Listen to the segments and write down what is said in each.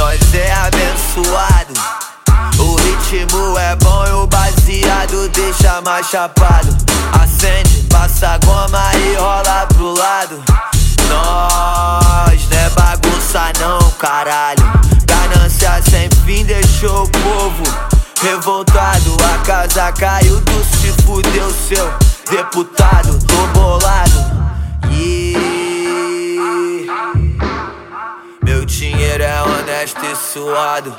Nós é abençoado. O ritmo é bom e o baseado deixa mais chapado. Acende, passa goma e rola pro lado. Nós casa caiu, tu se fudeu, seu deputado. Tô bolado. Yeah. Meu dinheiro é honesto e suado.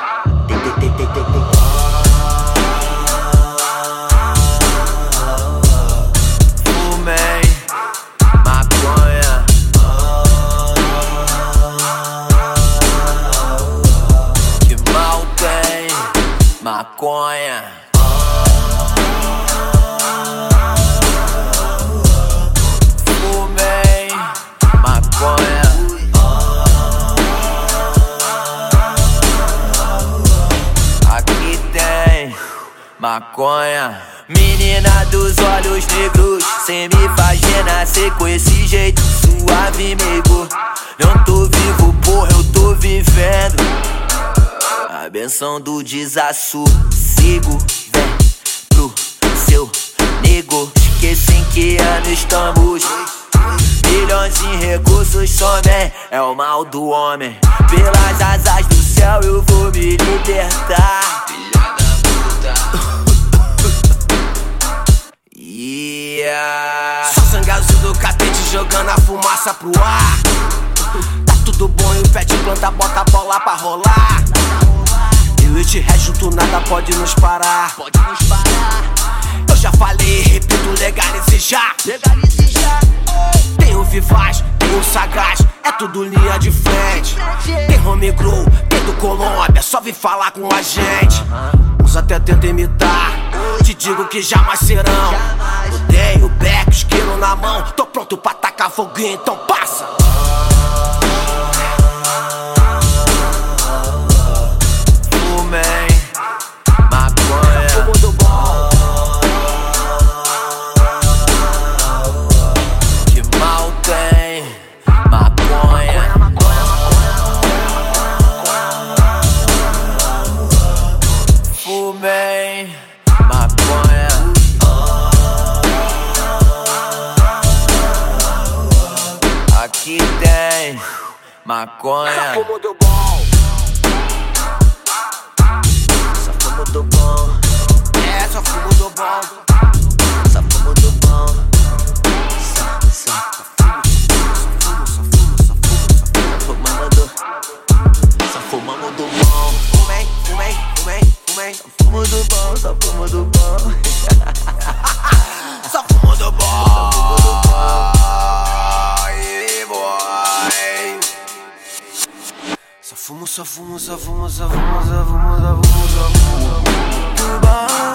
Maconha. Maconha. Menina dos olhos negros, cê me faz renascer com esse jeito suave, amigo. Não tô vivo, porra, eu tô vivendo. A benção do desassossego vem pro seu nego. Esqueci em que ano estamos. Milhões em recursos somem, é o mal do homem. Pelas asas do céu eu vou me libertar. Yeah. Só sangazo do catete jogando a fumaça pro ar. Tá tudo bom e o pé de planta bota a bola pra rolar. Eu e te junto nada pode nos parar. Pode nos parar, Eu já falei, repito, legalize já. legalize já. Tem o Vivaz, tem o Sagaz, é tudo linha de frente. Tem Home Grow, tem do Colômbia, só vem falar com a gente. Uns até tentam imitar, te digo que jamais serão. Odeio o beck, isqueiro na mão, tô pronto pra tacar foguinho, então passa. Maconha. fumo do bom. Só fumo do bom. Fumo, só fumo, só fumo, só fumo, só fumo, só fumo, só fumo.